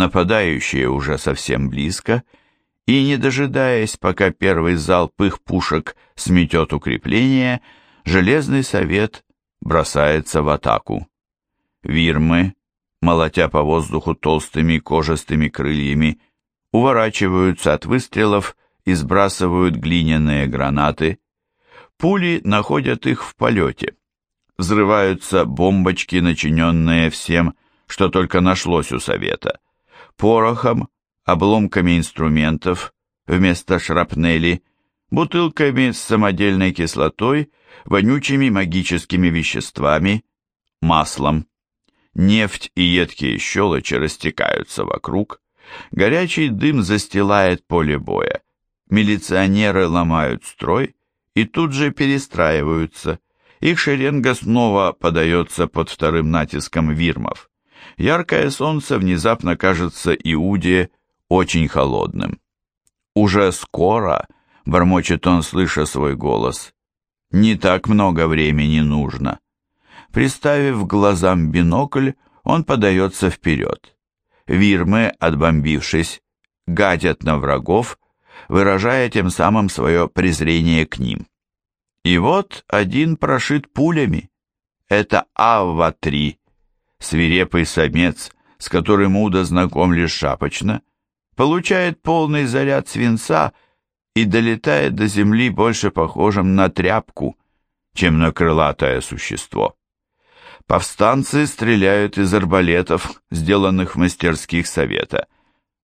Нападающие уже совсем близко, и, не дожидаясь, пока первый залп их пушек сметет укрепление, Железный Совет бросается в атаку. Вирмы, молотя по воздуху толстыми кожистыми крыльями, уворачиваются от выстрелов и сбрасывают глиняные гранаты. Пули находят их в полете. Взрываются бомбочки, начиненные всем, что только нашлось у Совета. Порохом, обломками инструментов, вместо шрапнели, бутылками с самодельной кислотой, вонючими магическими веществами, маслом. Нефть и едкие щелочи растекаются вокруг, горячий дым застилает поле боя. Милиционеры ломают строй и тут же перестраиваются. Их шеренга снова подается под вторым натиском вирмов. Яркое солнце внезапно кажется Иуде очень холодным. «Уже скоро», — бормочет он, слыша свой голос, — «не так много времени нужно». Приставив глазам бинокль, он подается вперед. Вирмы, отбомбившись, гадят на врагов, выражая тем самым свое презрение к ним. И вот один прошит пулями. Это Авва-3, свирепый самец, с которым Уда знаком лишь шапочно, получает полный заряд свинца и долетает до земли больше похожим на тряпку, чем на крылатое существо. Повстанцы стреляют из арбалетов, сделанных в мастерских совета.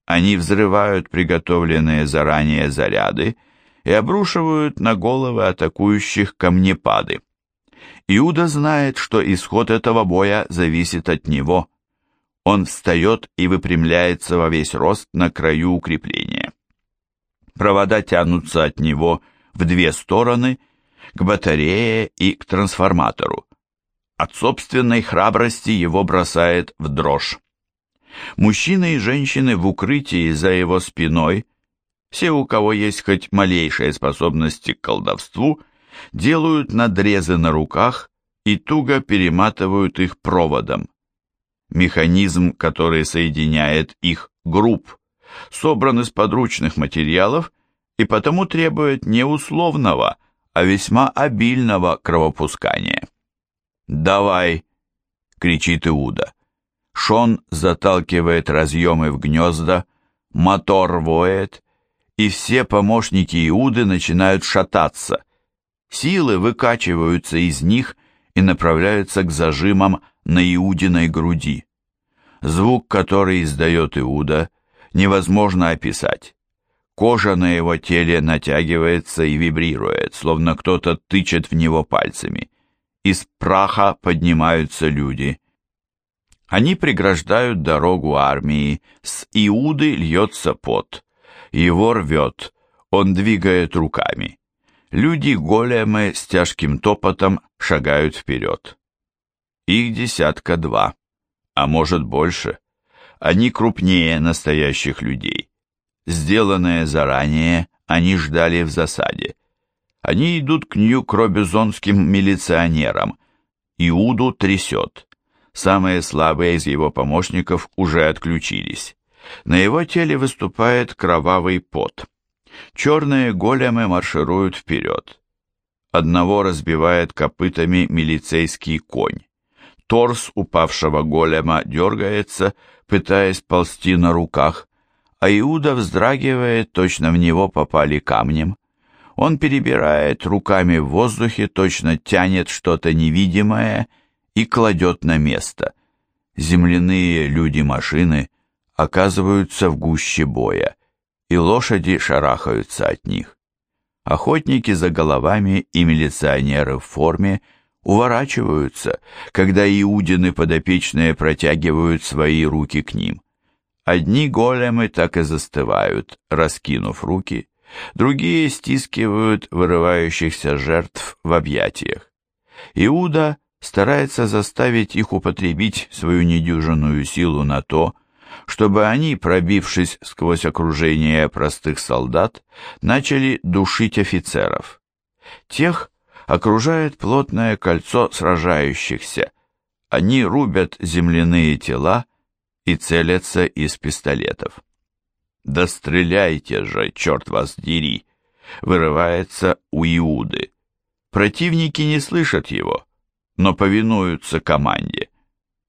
Они взрывают приготовленные заранее заряды и обрушивают на головы атакующих камнепады. Иуда знает, что исход этого боя зависит от него. Он встает и выпрямляется во весь рост на краю укрепления. Провода тянутся от него в две стороны, к батарее и к трансформатору. От собственной храбрости его бросает в дрожь. Мужчины и женщины в укрытии за его спиной, все, у кого есть хоть малейшие способности к колдовству, делают надрезы на руках и туго перематывают их проводом. Механизм, который соединяет их групп, собран из подручных материалов и потому требует не условного, а весьма обильного кровопускания. «Давай!» — кричит Иуда. Шон заталкивает разъемы в гнезда, мотор воет, и все помощники Иуды начинают шататься. Силы выкачиваются из них и направляются к зажимам на Иудиной груди. Звук, который издает Иуда, невозможно описать. Кожа на его теле натягивается и вибрирует, словно кто-то тычет в него пальцами. Из праха поднимаются люди. Они преграждают дорогу армии, с Иуды льется пот. Его рвет, он двигает руками. Люди-големы с тяжким топотом шагают вперед. Их десятка два, а может больше. Они крупнее настоящих людей. Сделанные заранее, они ждали в засаде. Они идут к нью-кробизонским милиционерам. Иуду трясет. Самые слабые из его помощников уже отключились. На его теле выступает кровавый пот. Черные големы маршируют вперед. Одного разбивает копытами милицейский конь. Торс упавшего голема дергается, пытаясь ползти на руках, а Иуда вздрагивает, точно в него попали камнем. Он перебирает руками в воздухе, точно тянет что-то невидимое и кладет на место. Земляные люди-машины оказываются в гуще боя, и лошади шарахаются от них. Охотники за головами и милиционеры в форме уворачиваются, когда иудины подопечные протягивают свои руки к ним. Одни големы так и застывают, раскинув руки, другие стискивают вырывающихся жертв в объятиях. Иуда старается заставить их употребить свою недюжинную силу на то, чтобы они, пробившись сквозь окружение простых солдат, начали душить офицеров. Тех окружает плотное кольцо сражающихся. Они рубят земляные тела и целятся из пистолетов. «Да стреляйте же, черт вас дери!» вырывается у Иуды. Противники не слышат его, но повинуются команде.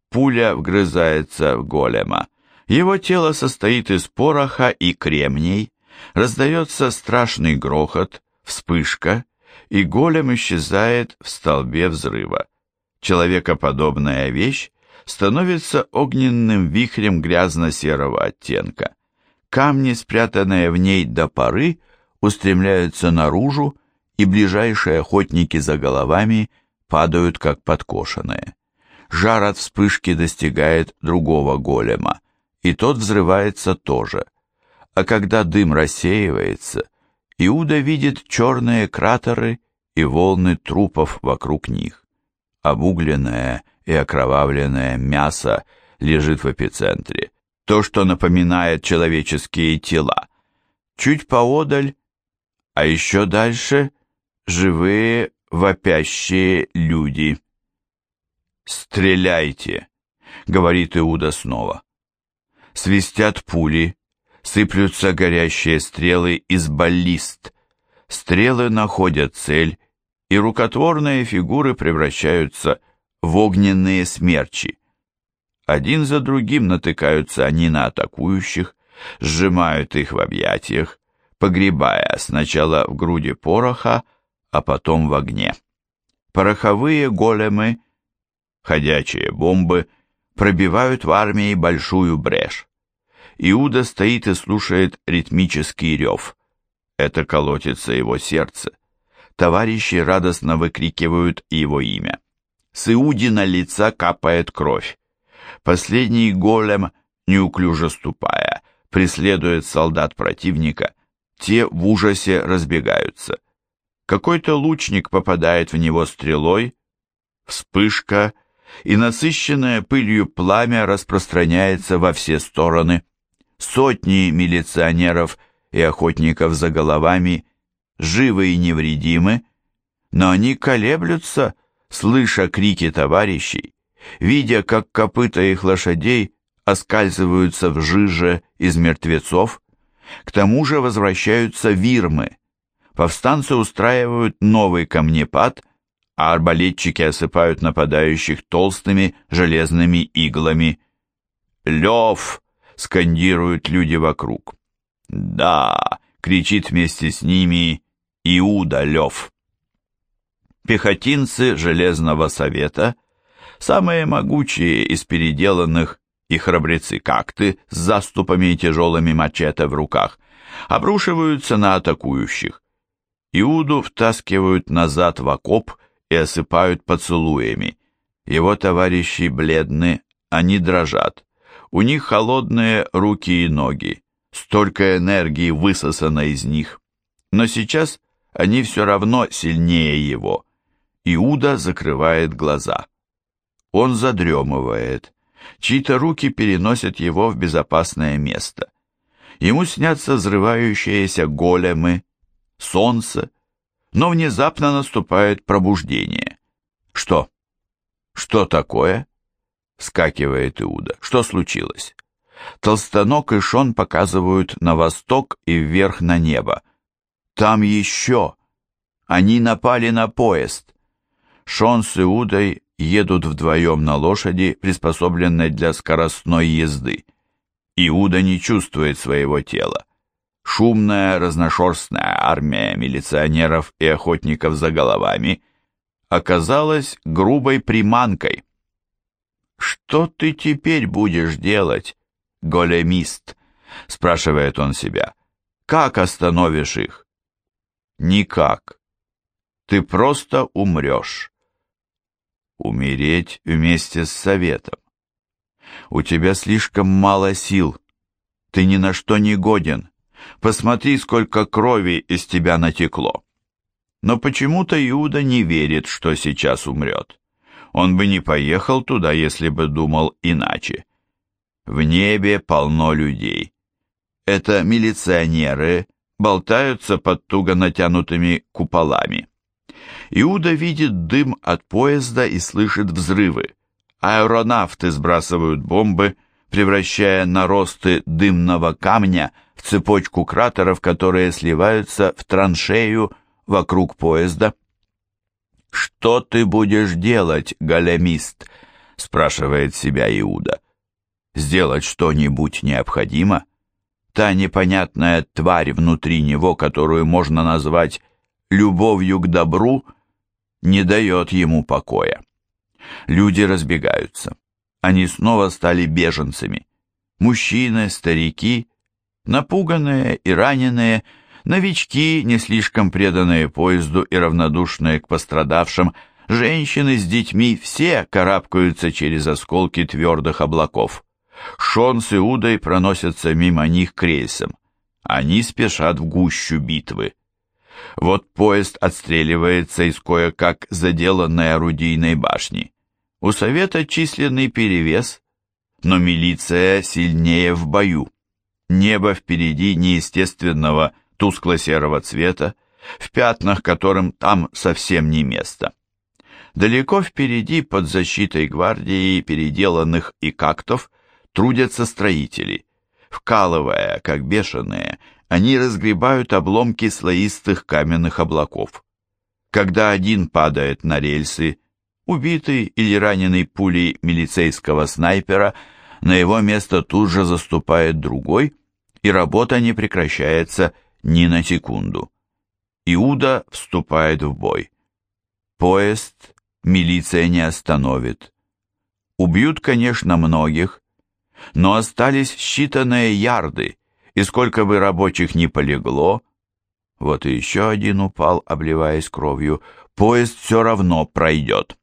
Пуля вгрызается в голема. Его тело состоит из пороха и кремний, раздается страшный грохот, вспышка, и голем исчезает в столбе взрыва. Человекоподобная вещь становится огненным вихрем грязно-серого оттенка. Камни, спрятанные в ней до поры, устремляются наружу, и ближайшие охотники за головами падают как подкошенные. Жар от вспышки достигает другого голема, и тот взрывается тоже. А когда дым рассеивается, Иуда видит черные кратеры и волны трупов вокруг них. Обугленное и окровавленное мясо лежит в эпицентре, то, что напоминает человеческие тела. Чуть поодаль, а еще дальше живые вопящие люди. «Стреляйте!» — говорит Иуда снова. Свистят пули, сыплются горящие стрелы из баллист. Стрелы находят цель, и рукотворные фигуры превращаются в огненные смерчи. Один за другим натыкаются они на атакующих, сжимают их в объятиях, погребая сначала в груди пороха, а потом в огне. Пороховые големы, ходячие бомбы, пробивают в армии большую брешь. Иуда стоит и слушает ритмический рев. Это колотится его сердце. Товарищи радостно выкрикивают его имя. С Иудина лица капает кровь. Последний голем, неуклюже ступая, преследует солдат противника. Те в ужасе разбегаются. Какой-то лучник попадает в него стрелой, вспышка, и насыщенное пылью пламя распространяется во все стороны. Сотни милиционеров и охотников за головами живы и невредимы, но они колеблются, слыша крики товарищей, видя, как копыта их лошадей оскальзываются в жиже из мертвецов. К тому же возвращаются вирмы, повстанцы устраивают новый камнепад, а арбалетчики осыпают нападающих толстыми железными иглами. «Лев!» — скандируют люди вокруг. «Да!» — кричит вместе с ними Иуда Лев. Пехотинцы Железного Совета, самые могучие из переделанных и храбрецы какты с заступами и тяжелыми мачете в руках, обрушиваются на атакующих. Иуду втаскивают назад в окоп и осыпают поцелуями. Его товарищи бледны, они дрожат. У них холодные руки и ноги. Столько энергии высосано из них. Но сейчас они все равно сильнее его. Иуда закрывает глаза. Он задремывает. Чьи-то руки переносят его в безопасное место. Ему снятся взрывающиеся големы, солнце, но внезапно наступает пробуждение. Что? Что такое? Скакивает Иуда. Что случилось? Толстанок и Шон показывают на восток и вверх на небо. Там еще. Они напали на поезд. Шон с Иудой едут вдвоем на лошади, приспособленной для скоростной езды. Иуда не чувствует своего тела. Шумная разношерстная армия милиционеров и охотников за головами оказалась грубой приманкой. «Что ты теперь будешь делать, големист?» — спрашивает он себя. «Как остановишь их?» «Никак. Ты просто умрешь». Умереть вместе с советом. У тебя слишком мало сил. Ты ни на что не годен. Посмотри, сколько крови из тебя натекло. Но почему-то Иуда не верит, что сейчас умрет. Он бы не поехал туда, если бы думал иначе. В небе полно людей. Это милиционеры болтаются под туго натянутыми куполами. Иуда видит дым от поезда и слышит взрывы. Аэронавты сбрасывают бомбы, превращая наросты дымного камня в цепочку кратеров, которые сливаются в траншею вокруг поезда. «Что ты будешь делать, големист?» — спрашивает себя Иуда. «Сделать что-нибудь необходимо?» Та непонятная тварь внутри него, которую можно назвать любовью к добру, не дает ему покоя. Люди разбегаются. Они снова стали беженцами. Мужчины, старики, напуганные и раненые, новички, не слишком преданные поезду и равнодушные к пострадавшим, женщины с детьми, все карабкаются через осколки твердых облаков. Шон с Иудой проносятся мимо них к рельсам. Они спешат в гущу битвы. Вот поезд отстреливается из кое-как заделанной орудийной башни. У совета численный перевес, но милиция сильнее в бою. Небо впереди неестественного тускло-серого цвета, в пятнах которым там совсем не место. Далеко впереди, под защитой гвардии переделанных и кактов, трудятся строители. Вкалывая, как бешеные, они разгребают обломки слоистых каменных облаков. Когда один падает на рельсы, убитый или раненый пулей милицейского снайпера, на его место тут же заступает другой, и работа не прекращается ни на секунду. Иуда вступает в бой. Поезд милиция не остановит. Убьют, конечно, многих, но остались считанные ярды, и сколько бы рабочих не полегло, вот и еще один упал, обливаясь кровью, поезд все равно пройдет.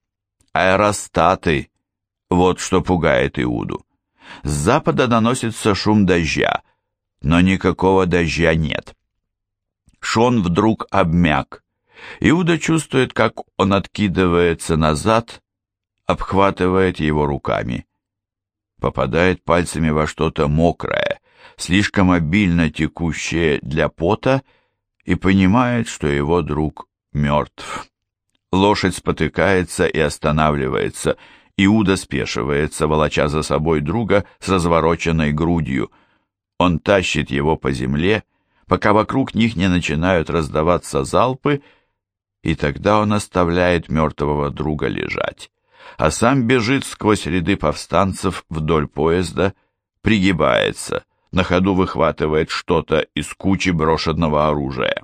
Аэростаты, вот что пугает Иуду. С запада доносится шум дождя, но никакого дождя нет. Шон вдруг обмяк. Иуда чувствует, как он откидывается назад, обхватывает его руками попадает пальцами во что-то мокрое, слишком обильно текущее для пота, и понимает, что его друг мертв. Лошадь спотыкается и останавливается, Иуда спешивается, волоча за собой друга с развороченной грудью. Он тащит его по земле, пока вокруг них не начинают раздаваться залпы, и тогда он оставляет мертвого друга лежать а сам бежит сквозь ряды повстанцев вдоль поезда, пригибается, на ходу выхватывает что-то из кучи брошенного оружия.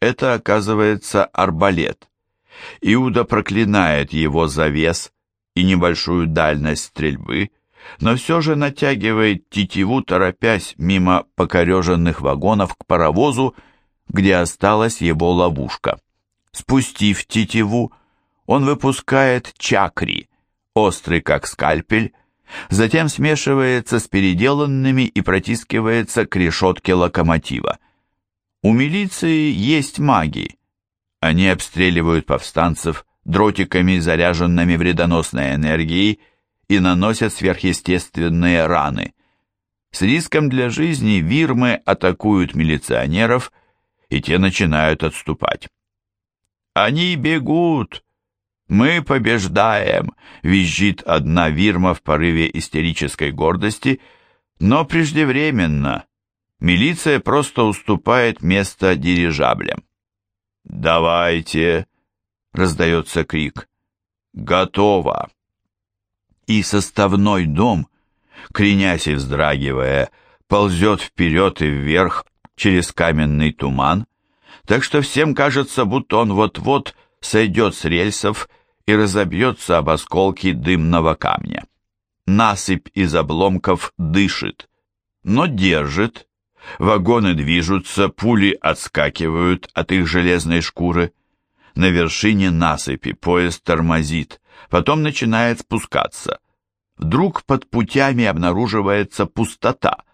Это, оказывается, арбалет. Иуда проклинает его за вес и небольшую дальность стрельбы, но все же натягивает тетиву, торопясь мимо покореженных вагонов к паровозу, где осталась его ловушка. Спустив тетиву, он выпускает чакри, острый как скальпель, затем смешивается с переделанными и протискивается к решетке локомотива. У милиции есть маги. Они обстреливают повстанцев дротиками, заряженными вредоносной энергией, и наносят сверхъестественные раны. С риском для жизни вирмы атакуют милиционеров, и те начинают отступать. «Они бегут!» «Мы побеждаем!» — визжит одна Вирма в порыве истерической гордости, но преждевременно. Милиция просто уступает место дирижаблям. «Давайте!» — раздается крик. «Готово!» И составной дом, кренясь и вздрагивая, ползет вперед и вверх через каменный туман, так что всем кажется, будто он вот-вот сойдет с рельсов и разобьется об осколки дымного камня. Насыпь из обломков дышит, но держит. Вагоны движутся, пули отскакивают от их железной шкуры. На вершине насыпи поезд тормозит, потом начинает спускаться. Вдруг под путями обнаруживается пустота.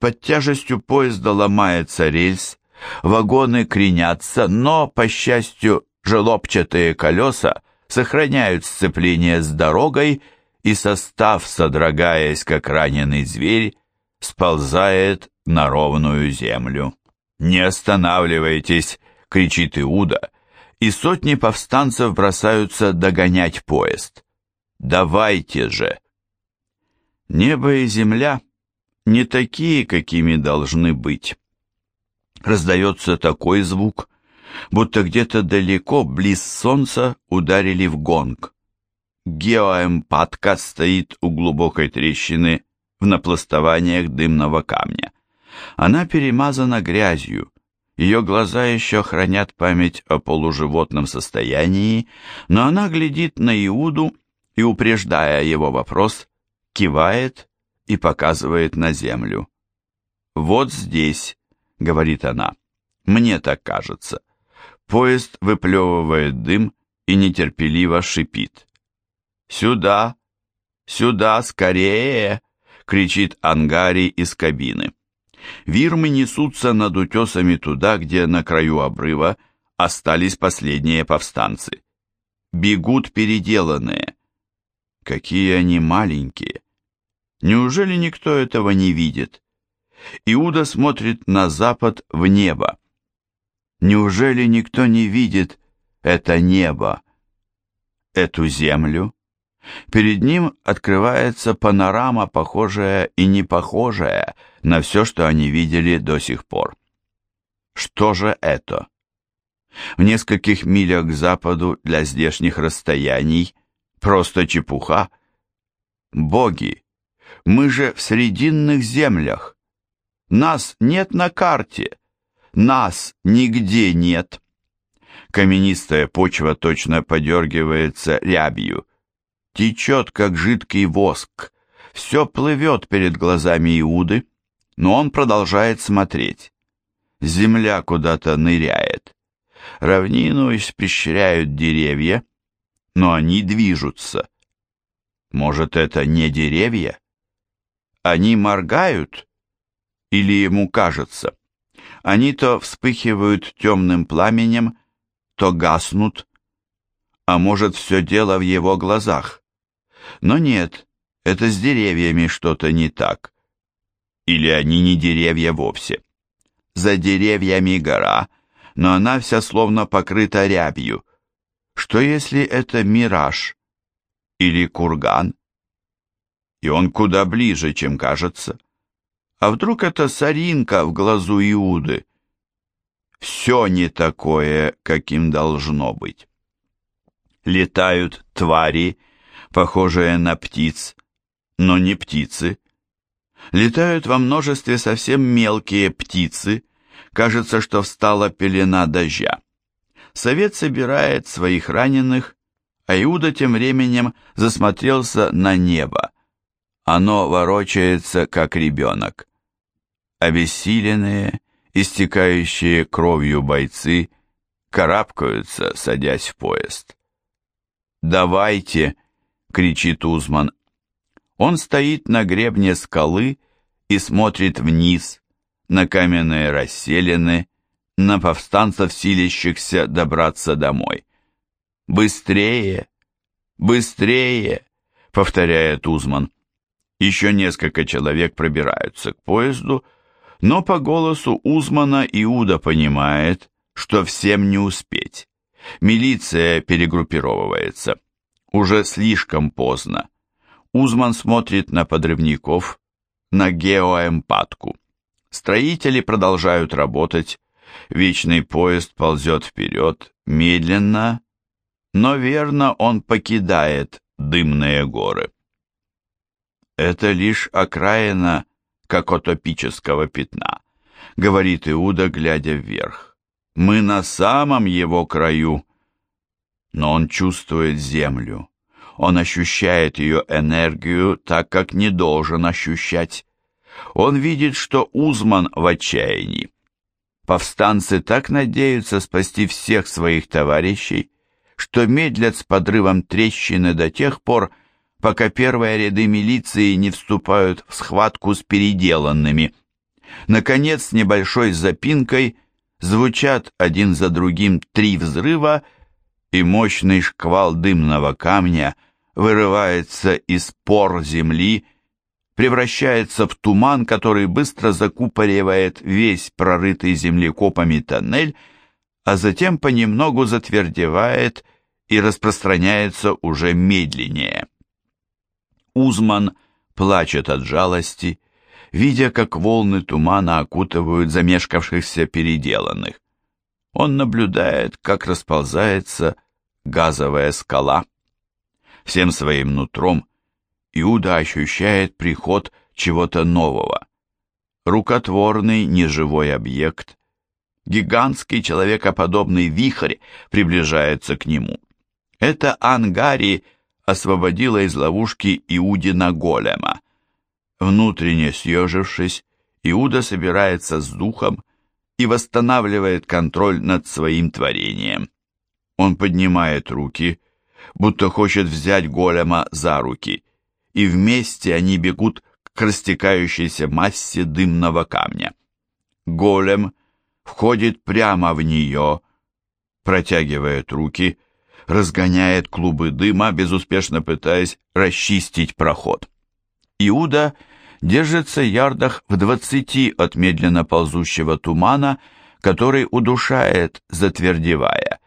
Под тяжестью поезда ломается рельс, вагоны кренятся, но, по счастью, желобчатые колеса сохраняют сцепление с дорогой, и состав, содрогаясь, как раненый зверь, сползает на ровную землю. «Не останавливайтесь!» — кричит Иуда, и сотни повстанцев бросаются догонять поезд. «Давайте же!» Небо и земля не такие, какими должны быть. Раздается такой звук, будто где-то далеко, близ солнца, ударили в гонг. Геоэмпатка стоит у глубокой трещины в напластованиях дымного камня. Она перемазана грязью, ее глаза еще хранят память о полуживотном состоянии, но она глядит на Иуду и, упреждая его вопрос, кивает и показывает на землю. «Вот здесь», — говорит она, — «мне так кажется». Поезд выплевывает дым и нетерпеливо шипит. «Сюда! Сюда! Скорее!» — кричит Ангари из кабины. Вирмы несутся над утесами туда, где на краю обрыва остались последние повстанцы. Бегут переделанные. Какие они маленькие! Неужели никто этого не видит? Иуда смотрит на запад в небо. Неужели никто не видит это небо, эту землю? Перед ним открывается панорама, похожая и не похожая на все, что они видели до сих пор. Что же это? В нескольких милях к западу для здешних расстояний просто чепуха. Боги, мы же в срединных землях. Нас нет на карте, нас нигде нет. Каменистая почва точно подергивается рябью, течет, как жидкий воск. Все плывет перед глазами Иуды, но он продолжает смотреть. Земля куда-то ныряет. Равнину испещряют деревья, но они движутся. Может, это не деревья? Они моргают? Или ему кажется? Они то вспыхивают темным пламенем, то гаснут. А может, все дело в его глазах? Но нет, это с деревьями что-то не так. Или они не деревья вовсе. За деревьями гора, но она вся словно покрыта рябью. Что если это мираж? Или курган? И он куда ближе, чем кажется. А вдруг это соринка в глазу Иуды? Все не такое, каким должно быть. Летают твари, похожие на птиц, но не птицы. Летают во множестве совсем мелкие птицы, кажется, что встала пелена дождя. Совет собирает своих раненых, а Иуда тем временем засмотрелся на небо. Оно ворочается, как ребенок. Обессиленные, истекающие кровью бойцы карабкаются, садясь в поезд. «Давайте!» кричит Узман. Он стоит на гребне скалы и смотрит вниз, на каменные расселены, на повстанцев, силящихся добраться домой. «Быстрее! Быстрее!» — повторяет Узман. Еще несколько человек пробираются к поезду, но по голосу Узмана Иуда понимает, что всем не успеть. Милиция перегруппировывается. Уже слишком поздно. Узман смотрит на подрывников, на геоэмпатку. Строители продолжают работать, вечный поезд ползет вперед, медленно, но верно он покидает дымные горы. Это лишь окраина какотопического пятна, говорит Иуда, глядя вверх. Мы на самом его краю, но он чувствует землю. Он ощущает ее энергию так, как не должен ощущать. Он видит, что Узман в отчаянии. Повстанцы так надеются спасти всех своих товарищей, что медлят с подрывом трещины до тех пор, пока первые ряды милиции не вступают в схватку с переделанными. Наконец, с небольшой запинкой звучат один за другим три взрыва, и мощный шквал дымного камня вырывается из пор земли, превращается в туман, который быстро закупоривает весь прорытый землекопами тоннель, а затем понемногу затвердевает и распространяется уже медленнее. Узман плачет от жалости, видя, как волны тумана окутывают замешкавшихся переделанных. Он наблюдает, как расползается газовая скала. Всем своим нутром Иуда ощущает приход чего-то нового. Рукотворный неживой объект, гигантский человекоподобный вихрь приближается к нему. Это Ангари освободила из ловушки Иудина голема. Внутренне съежившись, Иуда собирается с духом и восстанавливает контроль над своим творением. Он поднимает руки, будто хочет взять голема за руки, и вместе они бегут к растекающейся массе дымного камня. Голем входит прямо в нее, протягивает руки, разгоняет клубы дыма, безуспешно пытаясь расчистить проход. Иуда держится ярдах в двадцати от медленно ползущего тумана, который удушает, затвердевая.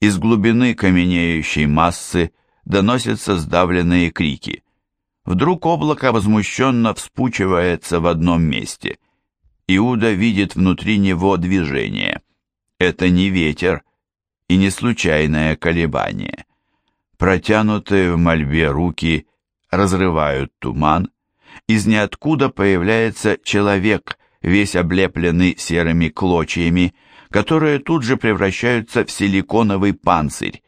Из глубины каменеющей массы доносятся сдавленные крики. Вдруг облако возмущенно вспучивается в одном месте. Иуда видит внутри него движение. Это не ветер и не случайное колебание. Протянутые в мольбе руки разрывают туман, из ниоткуда появляется человек, весь облепленный серыми клочьями, которые тут же превращаются в силиконовый панцирь.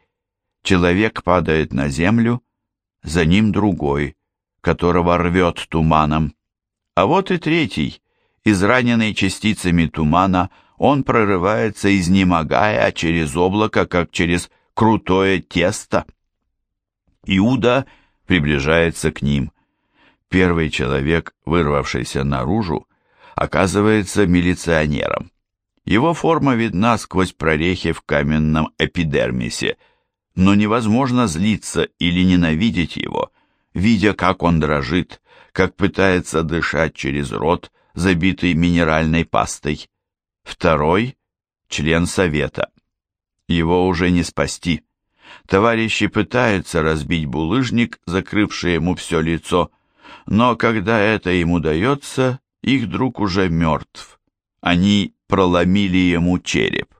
Человек падает на землю, за ним другой, которого рвет туманом. А вот и третий, израненный частицами тумана, он прорывается, изнемогая через облако, как через крутое тесто. Иуда приближается к ним. Первый человек, вырвавшийся наружу, оказывается милиционером. Его форма видна сквозь прорехи в каменном эпидермисе, но невозможно злиться или ненавидеть его, видя, как он дрожит, как пытается дышать через рот, забитый минеральной пастой. Второй — член совета. Его уже не спасти. Товарищи пытаются разбить булыжник, закрывший ему все лицо, но когда это им удается, их друг уже мертв. Они проломили ему череп.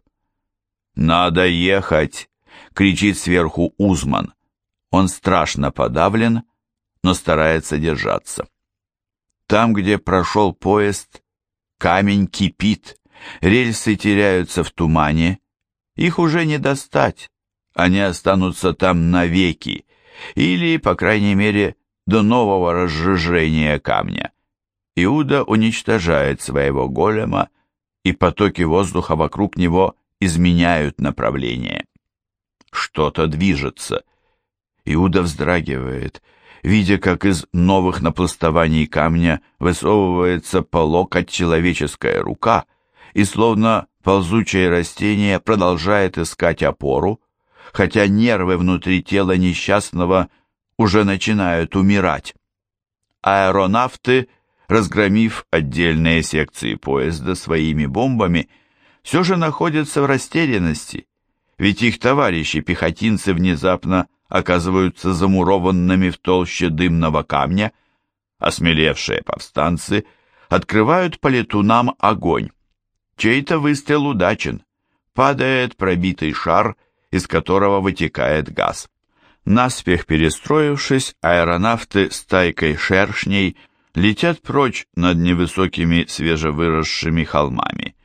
«Надо ехать!» — кричит сверху Узман. Он страшно подавлен, но старается держаться. Там, где прошел поезд, камень кипит, рельсы теряются в тумане, их уже не достать, они останутся там навеки, или, по крайней мере, до нового разжижения камня. Иуда уничтожает своего голема, и потоки воздуха вокруг него изменяют направление. Что-то движется. Иуда вздрагивает, видя, как из новых напластований камня высовывается по локоть человеческая рука, и словно ползучее растение продолжает искать опору, хотя нервы внутри тела несчастного уже начинают умирать. Аэронавты – разгромив отдельные секции поезда своими бомбами, все же находятся в растерянности, ведь их товарищи-пехотинцы внезапно оказываются замурованными в толще дымного камня, осмелевшие повстанцы открывают по летунам огонь. Чей-то выстрел удачен, падает пробитый шар, из которого вытекает газ. Наспех перестроившись, аэронавты с тайкой шершней – летят прочь над невысокими свежевыросшими холмами.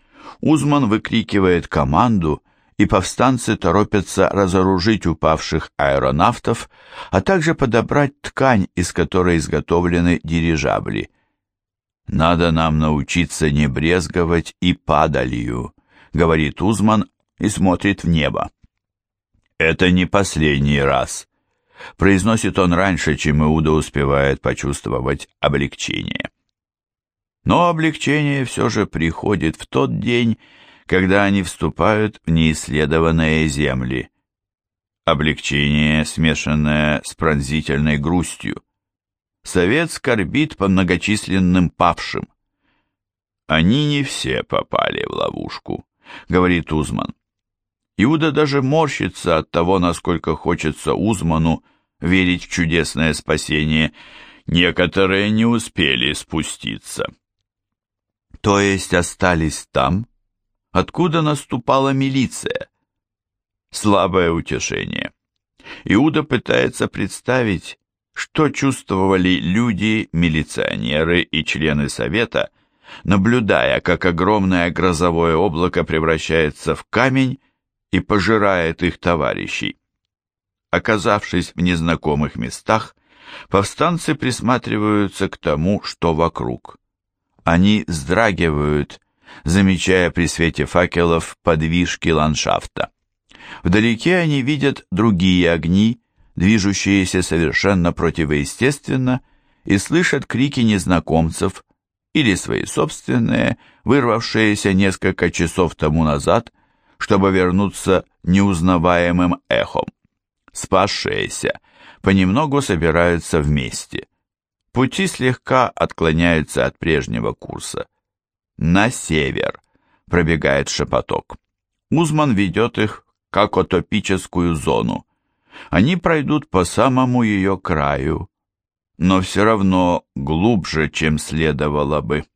Узман выкрикивает команду, и повстанцы торопятся разоружить упавших аэронавтов, а также подобрать ткань, из которой изготовлены дирижабли. «Надо нам научиться не брезговать и падалью», — говорит Узман и смотрит в небо. «Это не последний раз произносит он раньше, чем Иуда успевает почувствовать облегчение. Но облегчение все же приходит в тот день, когда они вступают в неисследованные земли. Облегчение, смешанное с пронзительной грустью. Совет скорбит по многочисленным павшим. «Они не все попали в ловушку», — говорит Узман. Иуда даже морщится от того, насколько хочется Узману верить в чудесное спасение. Некоторые не успели спуститься. То есть остались там, откуда наступала милиция. Слабое утешение. Иуда пытается представить, что чувствовали люди, милиционеры и члены совета, наблюдая, как огромное грозовое облако превращается в камень и пожирает их товарищей. Оказавшись в незнакомых местах, повстанцы присматриваются к тому, что вокруг. Они вздрагивают, замечая при свете факелов подвижки ландшафта. Вдалеке они видят другие огни, движущиеся совершенно противоестественно, и слышат крики незнакомцев или свои собственные, вырвавшиеся несколько часов тому назад, чтобы вернуться неузнаваемым эхом. Спасшиеся понемногу собираются вместе. Пути слегка отклоняются от прежнего курса. На север пробегает шепоток. Узман ведет их к акотопическую зону. Они пройдут по самому ее краю, но все равно глубже, чем следовало бы.